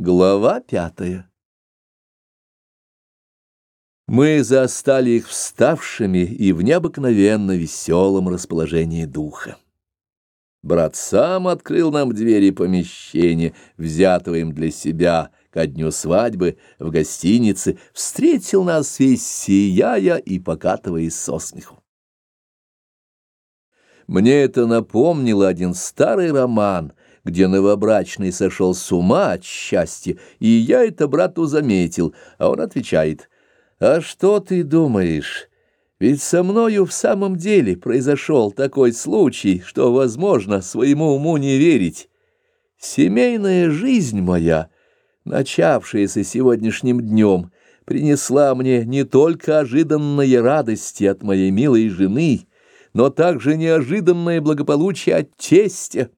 Глава пятая Мы застали их вставшими и в необыкновенно веселом расположении духа. Брат сам открыл нам двери помещения, взятого им для себя ко дню свадьбы в гостинице, встретил нас весь сияя и покатываясь со смеху. Мне это напомнило один старый роман, где новобрачный сошел с ума от счастья, и я это брату заметил, а он отвечает, «А что ты думаешь? Ведь со мною в самом деле произошел такой случай, что, возможно, своему уму не верить. Семейная жизнь моя, начавшаяся сегодняшним днем, принесла мне не только ожиданные радости от моей милой жены, но также неожиданное благополучие от тестя.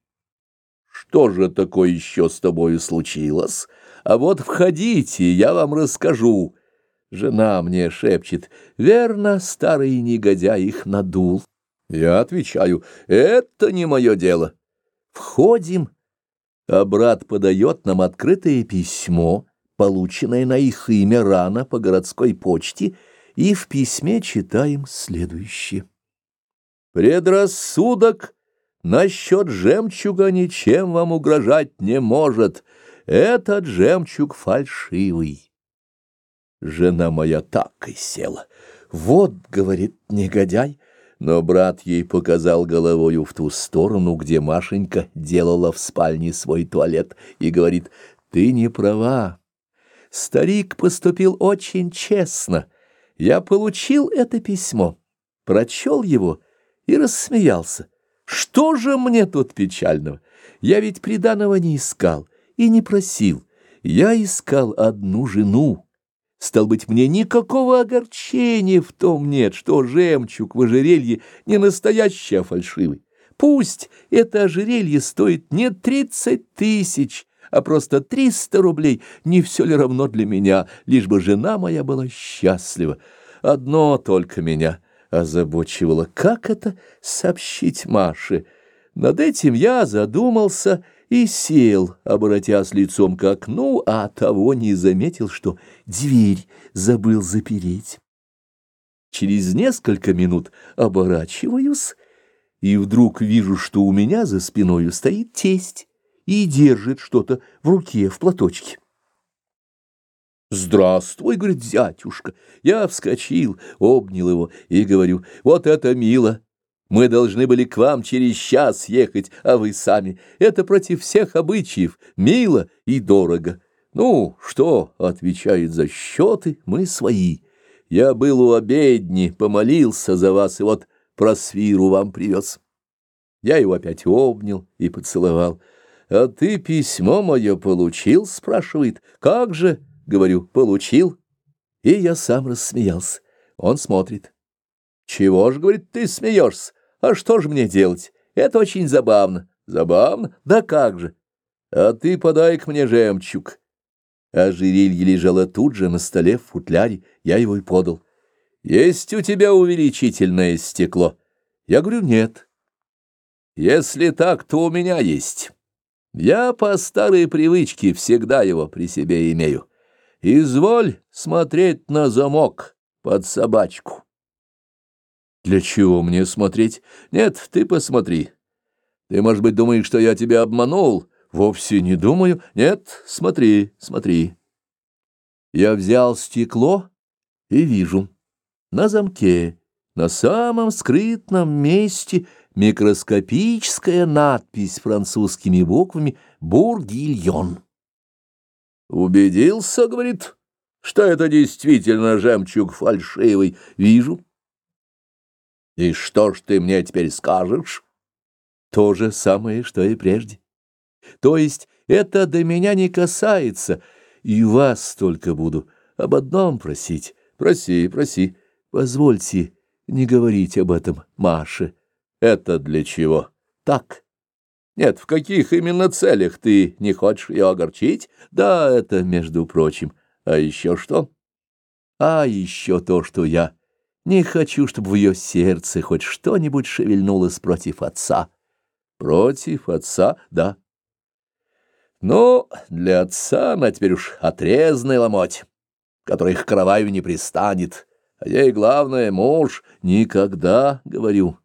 Что же такое еще с тобою случилось? А вот входите, я вам расскажу. Жена мне шепчет, верно, старый негодяй их надул. Я отвечаю, это не мое дело. Входим, а брат подает нам открытое письмо, полученное на их имя рано по городской почте, и в письме читаем следующее. Предрассудок насчет жемчуга ничем вам угрожать не может. Этот жемчуг фальшивый. Жена моя так и села. Вот, говорит негодяй, но брат ей показал головою в ту сторону, где Машенька делала в спальне свой туалет, и говорит, ты не права. Старик поступил очень честно. Я получил это письмо, прочел его и рассмеялся. Что же мне тут печального? Я ведь приданого не искал и не просил. Я искал одну жену. Стал быть, мне никакого огорчения в том нет, что жемчуг в ожерелье не настоящий, а фальшивый. Пусть это ожерелье стоит не тридцать тысяч, а просто триста рублей, не все ли равно для меня, лишь бы жена моя была счастлива. Одно только меня — озабочивало, как это сообщить Маше. Над этим я задумался и сел, обратясь лицом к окну, а того не заметил, что дверь забыл запереть. Через несколько минут оборачиваюсь, и вдруг вижу, что у меня за спиной стоит тесть и держит что-то в руке в платочке. «Здравствуй», — говорит зятюшка. Я вскочил, обнял его и говорю, «Вот это мило! Мы должны были к вам через час ехать, а вы сами. Это против всех обычаев, мило и дорого». «Ну, что?» — отвечает за счеты, мы свои. Я был у обедни, помолился за вас, и вот просвиру вам привез. Я его опять обнял и поцеловал. «А ты письмо мое получил?» — спрашивает. «Как же?» Говорю, получил. И я сам рассмеялся. Он смотрит. Чего ж, говорит, ты смеешься? А что же мне делать? Это очень забавно. Забавно? Да как же. А ты подай к мне жемчуг. Ожерелье лежало тут же на столе в футляре. Я его и подал. Есть у тебя увеличительное стекло? Я говорю, нет. Если так, то у меня есть. Я по старой привычке всегда его при себе имею. Изволь смотреть на замок под собачку. Для чего мне смотреть? Нет, ты посмотри. Ты, может быть, думаешь, что я тебя обманул? Вовсе не думаю. Нет, смотри, смотри. Я взял стекло и вижу. На замке, на самом скрытном месте микроскопическая надпись французскими буквами «Бургильон». Убедился, говорит, что это действительно жемчуг фальшивый. Вижу. И что ж ты мне теперь скажешь? То же самое, что и прежде. То есть это до меня не касается, и вас только буду об одном просить. Проси, проси. Позвольте не говорить об этом Маше. Это для чего? Так. Нет, в каких именно целях ты не хочешь ее огорчить? Да, это между прочим. А еще что? А еще то, что я не хочу, чтобы в ее сердце хоть что-нибудь шевельнулось против отца. Против отца, да. Ну, для отца она теперь уж отрезанный ломоть, который к караваю не пристанет, а ей главное, муж, никогда, говорю,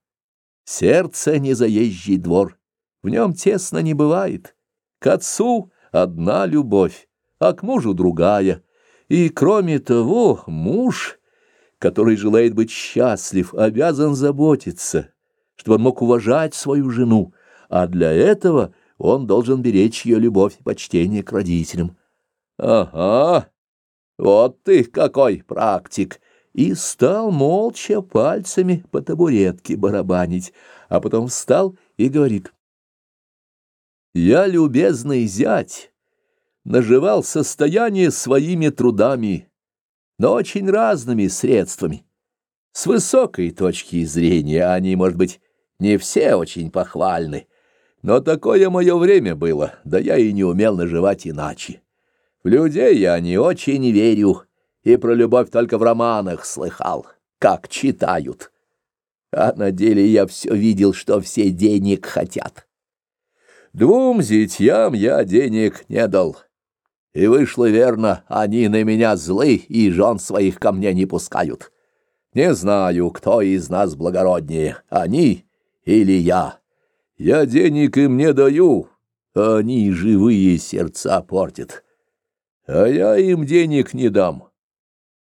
сердце не заезжий двор, в нем тесно не бывает, к отцу одна любовь, а к мужу другая, и, кроме того, муж, который желает быть счастлив, обязан заботиться, чтобы он мог уважать свою жену, а для этого он должен беречь ее любовь и почтение к родителям. Ага, вот ты какой практик! И стал молча пальцами по табуретке барабанить, а потом встал и говорит. Я, любезный зять, наживал состояние своими трудами, но очень разными средствами. С высокой точки зрения они, может быть, не все очень похвальны, но такое мое время было, да я и не умел наживать иначе. В людей я не очень верю, и про любовь только в романах слыхал, как читают. А на деле я все видел, что все денег хотят. Двум зятьям я денег не дал. И вышло верно, они на меня злы и жен своих ко мне не пускают. Не знаю, кто из нас благороднее, они или я. Я денег им не даю, они живые сердца портят. А я им денег не дам.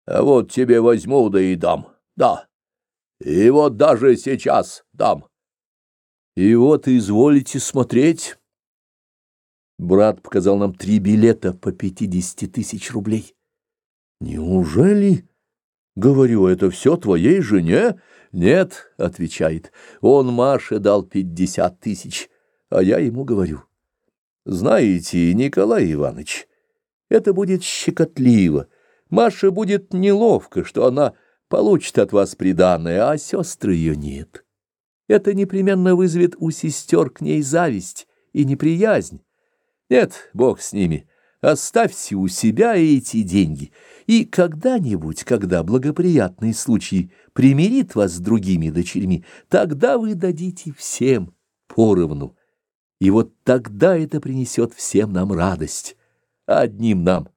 А вот тебе возьму, да и дам, да. И вот даже сейчас дам. И вот изволите смотреть. Брат показал нам три билета по пятидесяти тысяч рублей. Неужели? Говорю, это все твоей жене? Нет, отвечает. Он Маше дал пятьдесят тысяч, а я ему говорю. Знаете, Николай Иванович, это будет щекотливо. Маше будет неловко, что она получит от вас приданное, а сестры ее нет. Это непременно вызовет у сестер к ней зависть и неприязнь. Нет, бог с ними, оставьте у себя эти деньги, и когда-нибудь, когда благоприятный случай примирит вас с другими дочерьми, тогда вы дадите всем поровну. И вот тогда это принесет всем нам радость, одним нам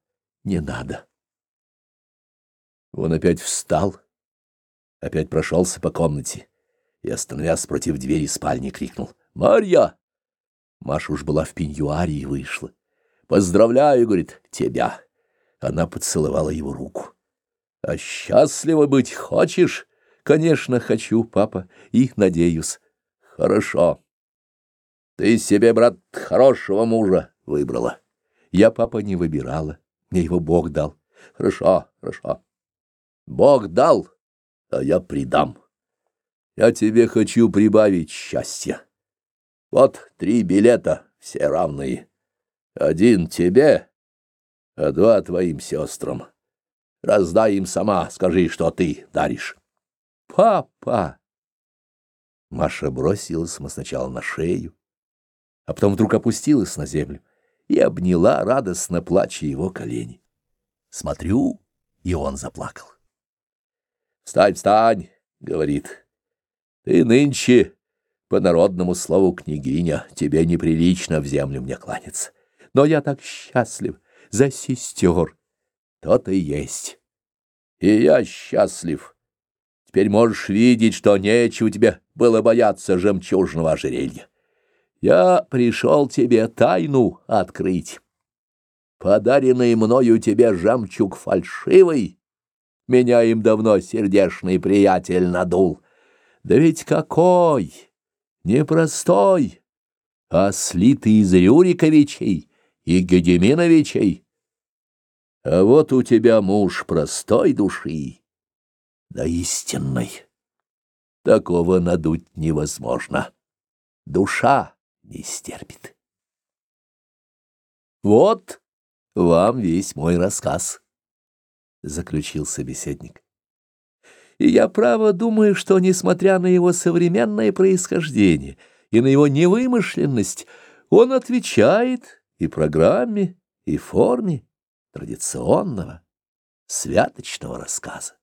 не надо. Он опять встал, опять прошелся по комнате и, остановясь против двери спальни, крикнул «Марья!» Маша уж была в пеньюаре и вышла. «Поздравляю, — говорит, — тебя!» Она поцеловала его руку. «А счастливо быть хочешь?» «Конечно, хочу, папа, и надеюсь». «Хорошо. Ты себе, брат, хорошего мужа выбрала. Я, папа, не выбирала. Мне его Бог дал. Хорошо, хорошо. Бог дал, а я придам. Я тебе хочу прибавить счастья». Вот три билета, все равные. Один тебе, а два твоим сестрам. Раздай им сама, скажи, что ты даришь. Папа! Маша бросилась ему сначала на шею, а потом вдруг опустилась на землю и обняла, радостно плача его колени. Смотрю, и он заплакал. «Встань, встань!» — говорит. «Ты нынче по народному слову княгиня, тебе неприлично в землю мне кланяться. Но я так счастлив за сестер. То-то и есть. И я счастлив. Теперь можешь видеть, что нечего тебе было бояться жемчужного ожерелья. Я пришел тебе тайну открыть. Подаренный мною тебе жемчуг фальшивый, меня им давно сердечный приятель надул. Да ведь какой! не простой, а слитый из Рюриковичей и Гедеминовичей. А вот у тебя муж простой души, да истинной. Такого надуть невозможно. Душа не стерпит. Вот вам весь мой рассказ, — заключил собеседник. И я право думаю, что, несмотря на его современное происхождение и на его невымышленность, он отвечает и программе, и форме традиционного святочного рассказа.